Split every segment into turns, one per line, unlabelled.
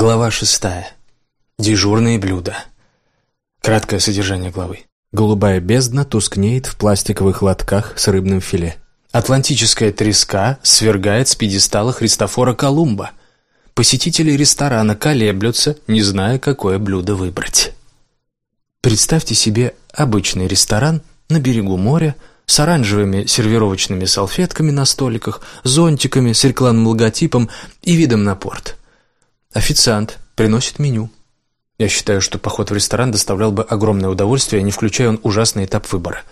Глава шестая. Дежурные блюда. Краткое содержание главы. Голубая бездна тускнеет в пластиковых лотках с рыбным филе. Атлантическая треска свергает с пьедестала Христофора Колумба. Посетители ресторана колеблются, не зная, какое блюдо выбрать. Представьте себе обычный ресторан на берегу моря с оранжевыми сервировочными салфетками на столиках, зонтиками с рекламным логотипом и видом на порт. Официант приносит меню. Я считаю, что поход в ресторан доставлял бы огромное удовольствие, не включая он ужасный этап выбора.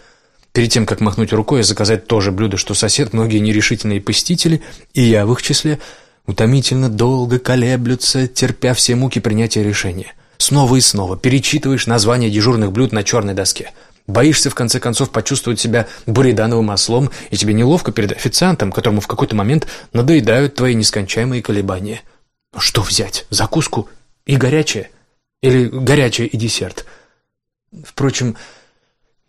Перед тем, как махнуть рукой и заказать то же блюдо, что сосед, многие нерешительные посетители, и я в их числе, утомительно долго колеблются, терпя все муки принятия решения. Снова и снова перечитываешь названия дежурных блюд на черной доске. Боишься, в конце концов, почувствовать себя буридановым ослом, и тебе неловко перед официантом, которому в какой-то момент надоедают твои нескончаемые колебания. Что взять? Закуску и горячее? Или горячее и десерт? Впрочем,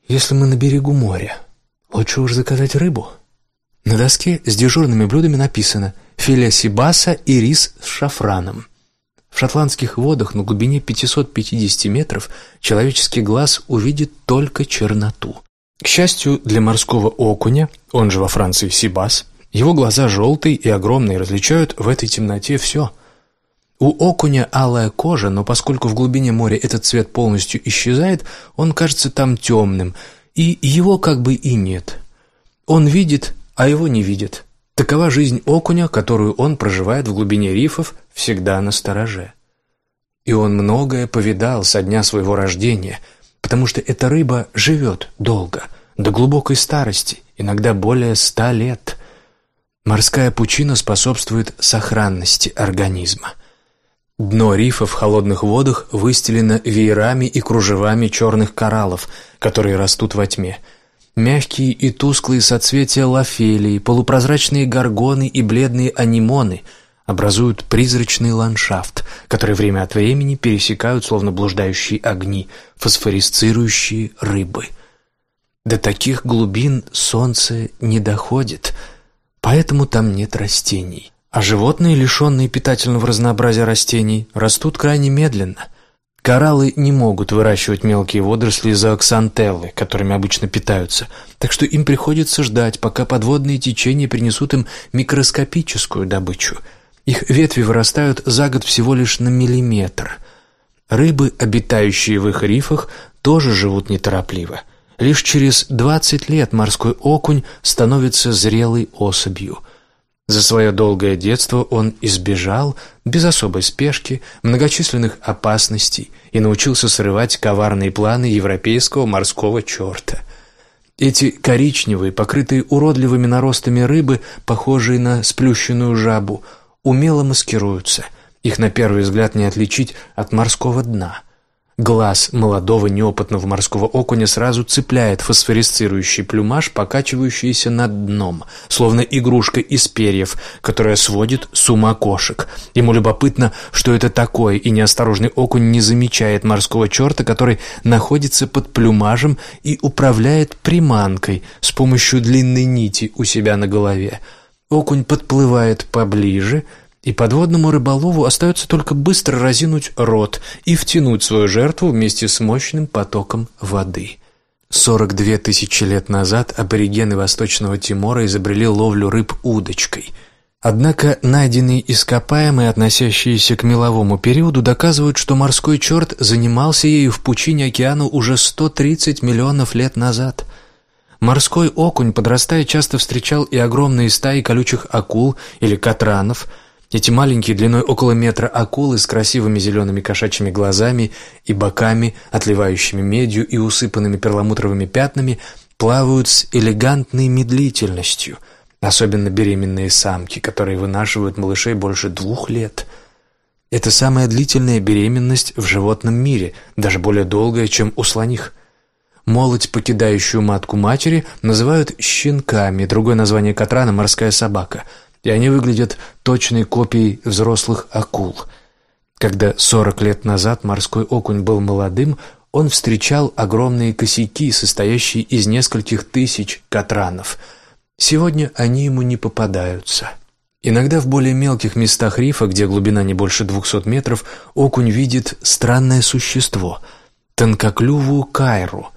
если мы на берегу моря, лучше уж заказать рыбу. На доске с дежурными блюдами написано «филе сибаса и рис с шафраном». В шотландских водах на глубине 550 метров человеческий глаз увидит только черноту. К счастью для морского окуня, он же во Франции сибас, его глаза желтые и огромные различают в этой темноте все – у окуня алая кожа, но поскольку в глубине моря этот цвет полностью исчезает, он кажется там темным, и его как бы и нет. Он видит, а его не видит. Такова жизнь окуня, которую он проживает в глубине рифов, всегда на стороже. И он многое повидал со дня своего рождения, потому что эта рыба живет долго, до глубокой старости, иногда более ста лет. Морская пучина способствует сохранности организма – Дно рифа в холодных водах выстелено веерами и кружевами черных кораллов, которые растут во тьме. Мягкие и тусклые соцветия лофелии, полупрозрачные горгоны и бледные анимоны образуют призрачный ландшафт, который время от времени пересекают, словно блуждающие огни, фосфорисцирующие рыбы. До таких глубин солнце не доходит, поэтому там нет растений. А животные, лишенные питательного разнообразия растений, растут крайне медленно. Кораллы не могут выращивать мелкие водоросли из-за оксантеллы, которыми обычно питаются, так что им приходится ждать, пока подводные течения принесут им микроскопическую добычу. Их ветви вырастают за год всего лишь на миллиметр. Рыбы, обитающие в их рифах, тоже живут неторопливо. Лишь через 20 лет морской окунь становится зрелой особью – за свое долгое детство он избежал, без особой спешки, многочисленных опасностей и научился срывать коварные планы европейского морского черта. Эти коричневые, покрытые уродливыми наростами рыбы, похожие на сплющенную жабу, умело маскируются. Их на первый взгляд не отличить от морского дна – Глаз молодого неопытного морского окуня сразу цепляет фосфорисцирующий плюмаж, покачивающийся над дном, словно игрушка из перьев, которая сводит с ума кошек. Ему любопытно, что это такое, и неосторожный окунь не замечает морского черта, который находится под плюмажем и управляет приманкой с помощью длинной нити у себя на голове. Окунь подплывает поближе — и подводному рыболову остается только быстро разинуть рот и втянуть свою жертву вместе с мощным потоком воды. 42 тысячи лет назад аборигены Восточного Тимора изобрели ловлю рыб удочкой. Однако найденные ископаемые, относящиеся к меловому периоду, доказывают, что морской черт занимался ею в пучине океана уже 130 миллионов лет назад – Морской окунь, подрастая, часто встречал и огромные стаи колючих акул или катранов, эти маленькие, длиной около метра акулы с красивыми зелеными кошачьими глазами и боками, отливающими медью и усыпанными перламутровыми пятнами, плавают с элегантной медлительностью, особенно беременные самки, которые вынашивают малышей больше двух лет. Это самая длительная беременность в животном мире, даже более долгая, чем у слоних. Молоть, покидающую матку матери, называют щенками, другое название катрана – морская собака – и они выглядят точной копией взрослых акул. Когда 40 лет назад морской окунь был молодым, он встречал огромные косяки, состоящие из нескольких тысяч катранов. Сегодня они ему не попадаются. Иногда в более мелких местах рифа, где глубина не больше 200 метров, окунь видит странное существо – тонкоклювую кайру.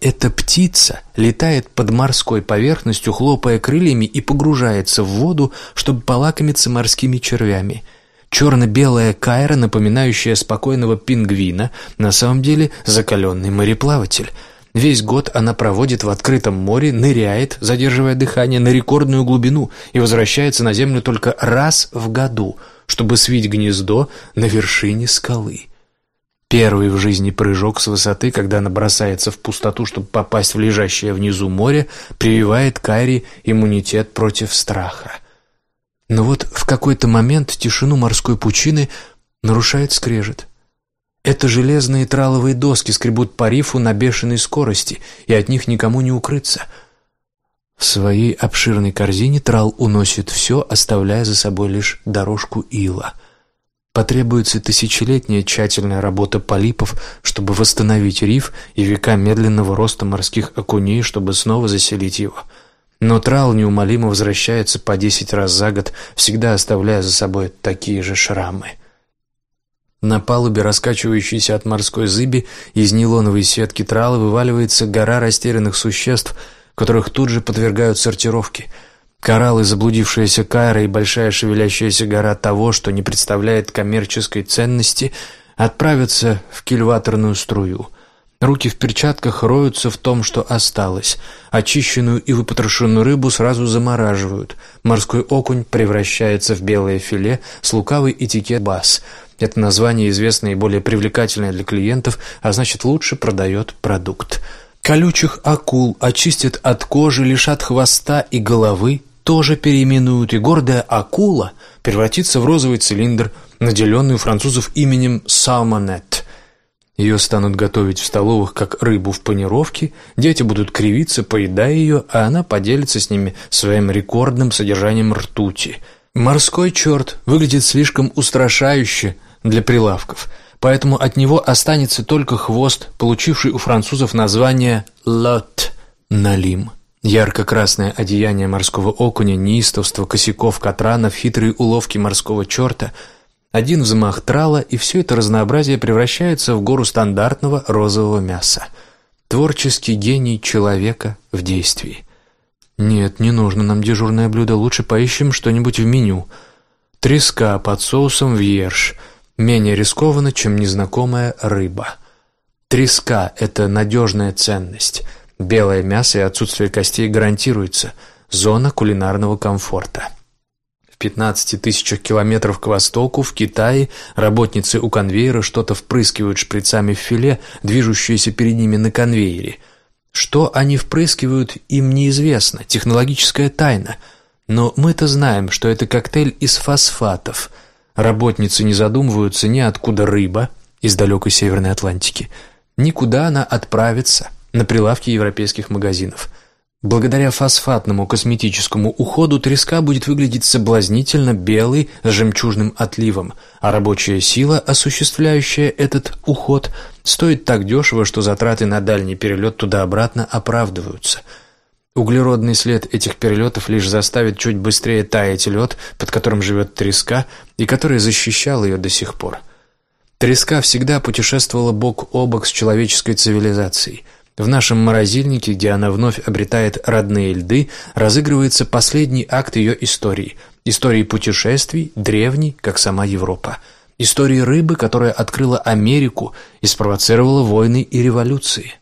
Эта птица летает под морской поверхностью, хлопая крыльями и погружается в воду, чтобы полакомиться морскими червями – Черно-белая кайра, напоминающая спокойного пингвина, на самом деле закаленный мореплаватель – Весь год она проводит в открытом море, ныряет, задерживая дыхание, на рекордную глубину и возвращается на землю только раз в году, чтобы свить гнездо на вершине скалы. Первый в жизни прыжок с высоты, когда она бросается в пустоту, чтобы попасть в лежащее внизу море, прививает Кайри иммунитет против страха. Но вот в какой-то момент тишину морской пучины нарушает скрежет. Это железные траловые доски скребут по рифу на бешеной скорости, и от них никому не укрыться. В своей обширной корзине трал уносит все, оставляя за собой лишь дорожку ила. Потребуется тысячелетняя тщательная работа полипов, чтобы восстановить риф, и века медленного роста морских окуней, чтобы снова заселить его. Но трал неумолимо возвращается по десять раз за год, всегда оставляя за собой такие же шрамы. На палубе, раскачивающейся от морской зыби, из нейлоновой сетки трала вываливается гора растерянных существ, которых тут же подвергают сортировке. Кораллы, заблудившаяся кайра и большая шевелящаяся гора того, что не представляет коммерческой ценности, отправятся в кильваторную струю. Руки в перчатках роются в том, что осталось. Очищенную и выпотрошенную рыбу сразу замораживают. Морской окунь превращается в белое филе с лукавый этикет бас – это название известное и более привлекательное для клиентов, а значит лучше продает продукт. Колючих акул очистят от кожи, лишат хвоста и головы, тоже переименуют, и гордая акула превратится в розовый цилиндр, наделенный у французов именем «Салмонет». Ее станут готовить в столовых как рыбу в панировке, дети будут кривиться, поедая ее, а она поделится с ними своим рекордным содержанием ртути. Морской черт выглядит слишком устрашающе – для прилавков, поэтому от него останется только хвост, получивший у французов название «лот» – «налим». Ярко-красное одеяние морского окуня, неистовство косяков катранов, хитрые уловки морского черта – один взмах трала, и все это разнообразие превращается в гору стандартного розового мяса. Творческий гений человека в действии. Нет, не нужно нам дежурное блюдо, лучше поищем что-нибудь в меню. Треска под соусом вьерш – менее рискованно, чем незнакомая рыба. Треска – это надежная ценность. Белое мясо и отсутствие костей гарантируется. Зона кулинарного комфорта. В 15 тысячах километров к востоку, в Китае, работницы у конвейера что-то впрыскивают шприцами в филе, движущееся перед ними на конвейере. Что они впрыскивают, им неизвестно, технологическая тайна. Но мы-то знаем, что это коктейль из фосфатов – Работницы не задумываются ни откуда рыба из далекой Северной Атлантики, ни куда она отправится на прилавки европейских магазинов. Благодаря фосфатному косметическому уходу треска будет выглядеть соблазнительно белой с жемчужным отливом, а рабочая сила, осуществляющая этот уход, стоит так дешево, что затраты на дальний перелет туда-обратно оправдываются – Углеродный след этих перелетов лишь заставит чуть быстрее таять лед, под которым живет треска, и который защищал ее до сих пор. Треска всегда путешествовала бок о бок с человеческой цивилизацией. В нашем морозильнике, где она вновь обретает родные льды, разыгрывается последний акт ее истории. Истории путешествий, древней, как сама Европа. Истории рыбы, которая открыла Америку и спровоцировала войны и революции.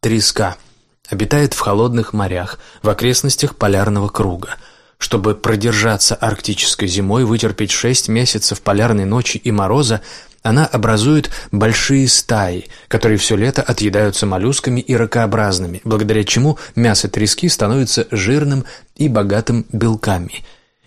Треска – обитает в холодных морях, в окрестностях полярного круга. Чтобы продержаться арктической зимой, вытерпеть шесть месяцев полярной ночи и мороза, она образует большие стаи, которые все лето отъедаются моллюсками и ракообразными, благодаря чему мясо трески становится жирным и богатым белками.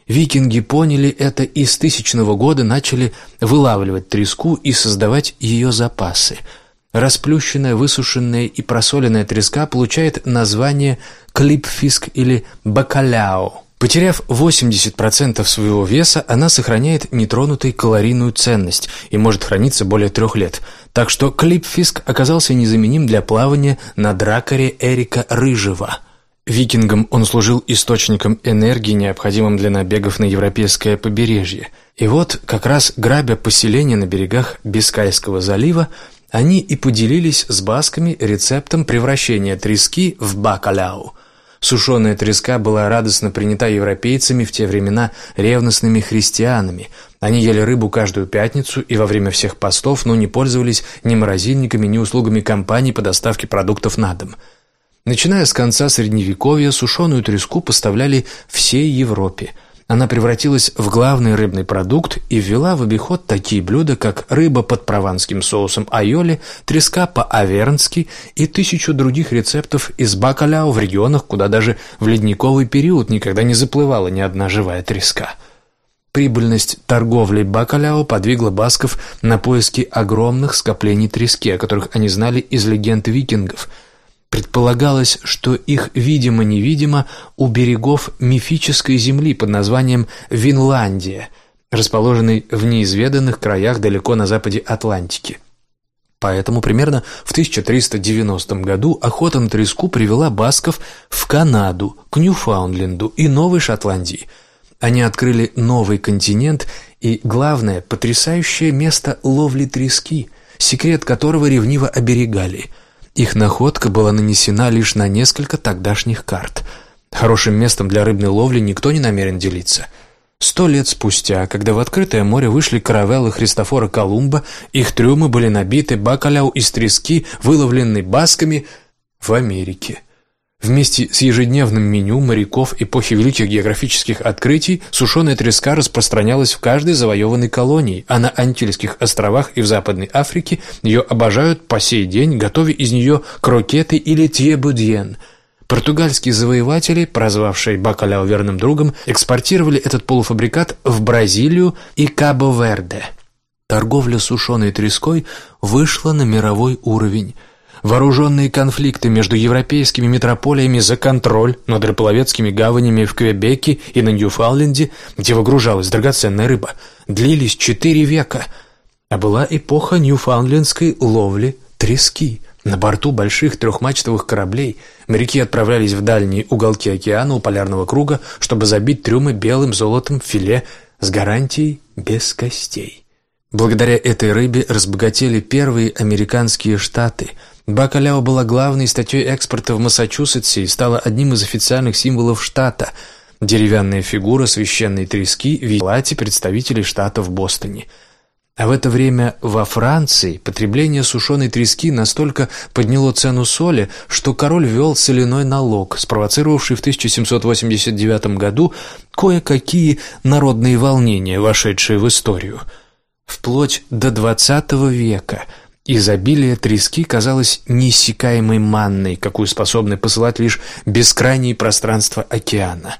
Викинги поняли это и с тысячного года начали вылавливать треску и создавать ее запасы – Расплющенная, высушенная и просоленная треска получает название клипфиск или бакаляо. Потеряв 80% своего веса, она сохраняет нетронутой калорийную ценность и может храниться более трех лет. Так что клипфиск оказался незаменим для плавания на дракаре Эрика Рыжего. Викингам он служил источником энергии, необходимым для набегов на европейское побережье. И вот, как раз грабя поселения на берегах Бискайского залива, они и поделились с басками рецептом превращения трески в бакаляу. Сушеная треска была радостно принята европейцами в те времена ревностными христианами. Они ели рыбу каждую пятницу и во время всех постов, но не пользовались ни морозильниками, ни услугами компаний по доставке продуктов на дом – Начиная с конца Средневековья, сушеную треску поставляли всей Европе. Она превратилась в главный рыбный продукт и ввела в обиход такие блюда, как рыба под прованским соусом айоли, треска по-авернски и тысячу других рецептов из бакаляо в регионах, куда даже в ледниковый период никогда не заплывала ни одна живая треска. Прибыльность торговли бакаляо подвигла басков на поиски огромных скоплений трески, о которых они знали из легенд викингов – Предполагалось, что их видимо-невидимо у берегов мифической земли под названием Винландия, расположенной в неизведанных краях далеко на западе Атлантики. Поэтому примерно в 1390 году охота на треску привела басков в Канаду, к Ньюфаундленду и Новой Шотландии. Они открыли новый континент и, главное, потрясающее место ловли трески, секрет которого ревниво оберегали – их находка была нанесена лишь на несколько тогдашних карт. Хорошим местом для рыбной ловли никто не намерен делиться. Сто лет спустя, когда в открытое море вышли каравеллы Христофора Колумба, их трюмы были набиты бакаляу из трески, выловленной басками в Америке. Вместе с ежедневным меню моряков эпохи великих географических открытий сушеная треска распространялась в каждой завоеванной колонии, а на Антильских островах и в Западной Африке ее обожают по сей день, готовя из нее крокеты или тьебудьен. Португальские завоеватели, прозвавшие бакаляо верным другом, экспортировали этот полуфабрикат в Бразилию и Кабо-Верде. Торговля сушеной треской вышла на мировой уровень – Вооруженные конфликты между европейскими метрополиями за контроль над рыболовецкими гаванями в Квебеке и на Ньюфаундленде, где выгружалась драгоценная рыба, длились четыре века, а была эпоха ньюфаундлендской ловли трески. На борту больших трехмачтовых кораблей моряки отправлялись в дальние уголки океана у полярного круга, чтобы забить трюмы белым золотом филе с гарантией без костей. Благодаря этой рыбе разбогатели первые американские штаты – Бакаляо была главной статьей экспорта в Массачусетсе и стала одним из официальных символов штата. Деревянная фигура священной трески в палате представителей штата в Бостоне. А в это время во Франции потребление сушеной трески настолько подняло цену соли, что король ввел соляной налог, спровоцировавший в 1789 году кое-какие народные волнения, вошедшие в историю. Вплоть до XX века – Изобилие трески казалось неиссякаемой манной, какую способны посылать лишь бескрайние пространства океана.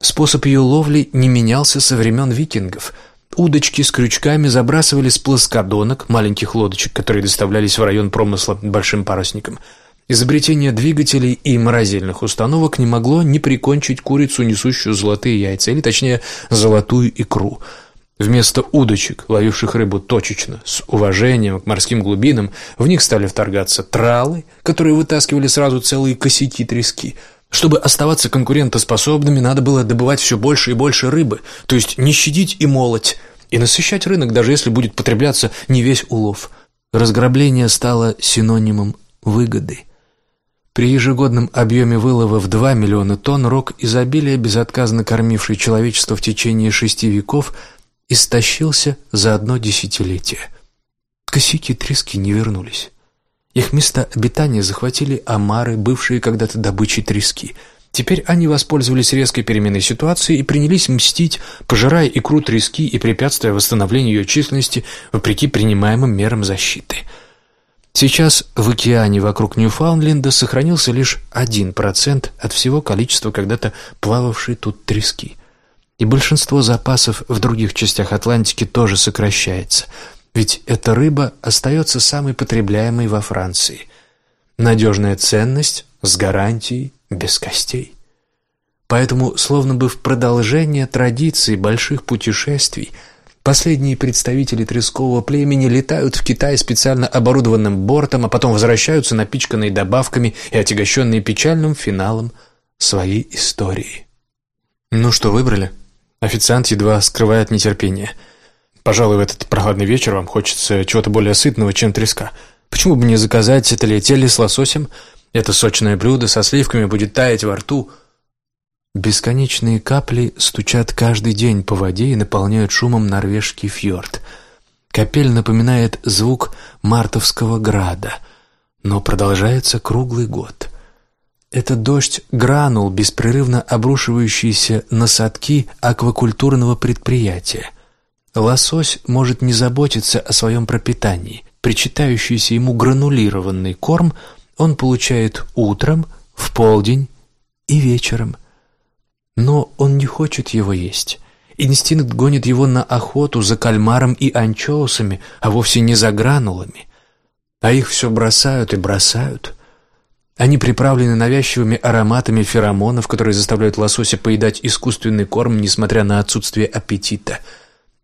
Способ ее ловли не менялся со времен викингов. Удочки с крючками забрасывали с плоскодонок, маленьких лодочек, которые доставлялись в район промысла большим парусником. Изобретение двигателей и морозильных установок не могло не прикончить курицу, несущую золотые яйца, или точнее золотую икру – Вместо удочек, ловивших рыбу точечно, с уважением к морским глубинам, в них стали вторгаться тралы, которые вытаскивали сразу целые косяки трески. Чтобы оставаться конкурентоспособными, надо было добывать все больше и больше рыбы, то есть не щадить и молоть, и насыщать рынок, даже если будет потребляться не весь улов. Разграбление стало синонимом выгоды. При ежегодном объеме вылова в 2 миллиона тонн рок изобилия, безотказно кормивший человечество в течение шести веков, истощился за одно десятилетие. Косяки трески не вернулись. Их места обитания захватили омары, бывшие когда-то добычей трески. Теперь они воспользовались резкой переменой ситуации и принялись мстить, пожирая икру трески и препятствуя восстановлению ее численности вопреки принимаемым мерам защиты. Сейчас в океане вокруг Ньюфаундленда сохранился лишь один процент от всего количества когда-то плававшей тут трески – и большинство запасов в других частях Атлантики тоже сокращается, ведь эта рыба остается самой потребляемой во Франции. Надежная ценность с гарантией без костей. Поэтому, словно бы в продолжение традиции больших путешествий, последние представители трескового племени летают в Китай специально оборудованным бортом, а потом возвращаются напичканные добавками и отягощенные печальным финалом своей историей. «Ну что, выбрали?» Официант едва скрывает нетерпение. «Пожалуй, в этот прохладный вечер вам хочется чего-то более сытного, чем треска. Почему бы не заказать талетели с лососем? Это сочное блюдо со сливками будет таять во рту». Бесконечные капли стучат каждый день по воде и наполняют шумом норвежский фьорд. Капель напоминает звук мартовского града, но продолжается круглый год. Это дождь гранул, беспрерывно обрушивающийся на садки аквакультурного предприятия. Лосось может не заботиться о своем пропитании. Причитающийся ему гранулированный корм он получает утром, в полдень и вечером. Но он не хочет его есть. Инстинкт гонит его на охоту за кальмаром и анчоусами, а вовсе не за гранулами. А их все бросают и бросают – они приправлены навязчивыми ароматами феромонов, которые заставляют лосося поедать искусственный корм, несмотря на отсутствие аппетита,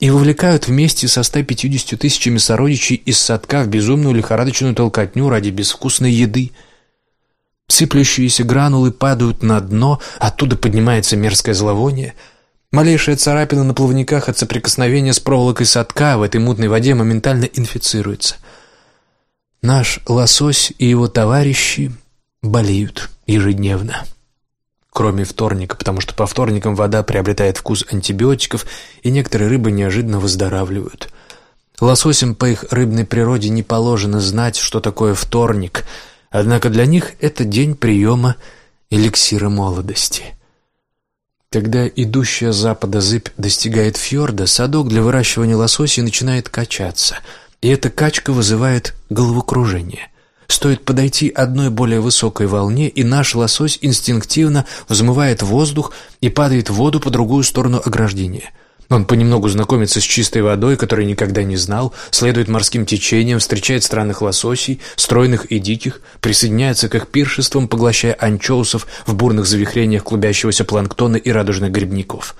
и вовлекают вместе со 150 тысячами сородичей из садка в безумную лихорадочную толкотню ради безвкусной еды. Сыплющиеся гранулы падают на дно, оттуда поднимается мерзкое зловоние. Малейшая царапина на плавниках от соприкосновения с проволокой садка в этой мутной воде моментально инфицируется. Наш лосось и его товарищи болеют ежедневно. Кроме вторника, потому что по вторникам вода приобретает вкус антибиотиков, и некоторые рыбы неожиданно выздоравливают. Лососям по их рыбной природе не положено знать, что такое вторник, однако для них это день приема эликсира молодости. Когда идущая с запада зыбь достигает фьорда, садок для выращивания лососей начинает качаться, и эта качка вызывает головокружение. Стоит подойти одной более высокой волне, и наш лосось инстинктивно взмывает воздух и падает в воду по другую сторону ограждения. Он понемногу знакомится с чистой водой, которой никогда не знал, следует морским течениям, встречает странных лососей, стройных и диких, присоединяется к их пиршествам, поглощая анчоусов в бурных завихрениях клубящегося планктона и радужных грибников.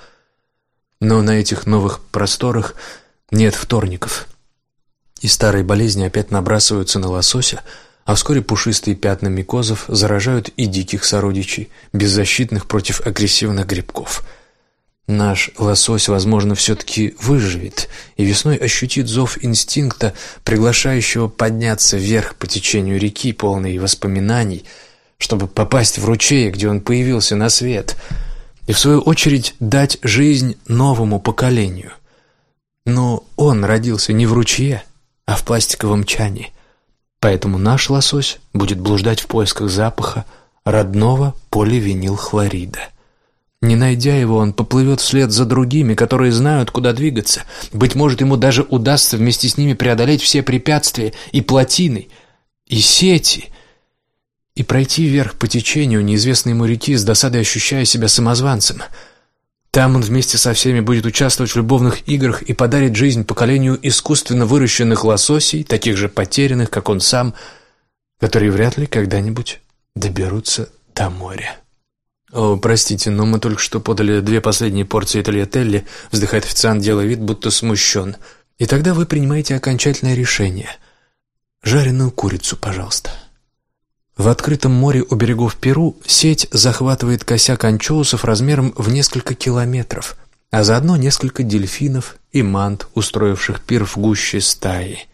Но на этих новых просторах нет вторников. И старые болезни опять набрасываются на лосося – а вскоре пушистые пятна микозов заражают и диких сородичей, беззащитных против агрессивных грибков. Наш лосось, возможно, все-таки выживет и весной ощутит зов инстинкта, приглашающего подняться вверх по течению реки, полной воспоминаний, чтобы попасть в ручей, где он появился на свет, и в свою очередь дать жизнь новому поколению. Но он родился не в ручье, а в пластиковом чане. Поэтому наш лосось будет блуждать в поисках запаха родного поливинилхлорида. Не найдя его, он поплывет вслед за другими, которые знают, куда двигаться. Быть может, ему даже удастся вместе с ними преодолеть все препятствия и плотины, и сети, и пройти вверх по течению неизвестной ему реки с досадой ощущая себя самозванцем — там он вместе со всеми будет участвовать в любовных играх и подарит жизнь поколению искусственно выращенных лососей, таких же потерянных, как он сам, которые вряд ли когда-нибудь доберутся до моря. «О, простите, но мы только что подали две последние порции тольятелли», вздыхает официант, делая вид, будто смущен. «И тогда вы принимаете окончательное решение. Жареную курицу, пожалуйста». В открытом море у берегов Перу сеть захватывает косяк анчоусов размером в несколько километров, а заодно несколько дельфинов и мант, устроивших пир в гуще стаи.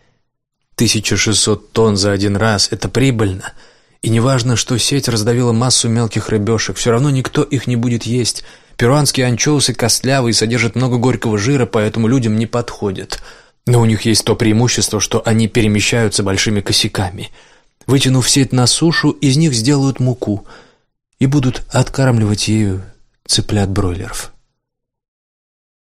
1600 тонн за один раз – это прибыльно. И неважно, что сеть раздавила массу мелких рыбешек, все равно никто их не будет есть. Перуанские анчоусы костлявые, содержат много горького жира, поэтому людям не подходят. Но у них есть то преимущество, что они перемещаются большими косяками – Вытянув сеть на сушу, из них сделают муку и будут откармливать ею цыплят-бройлеров.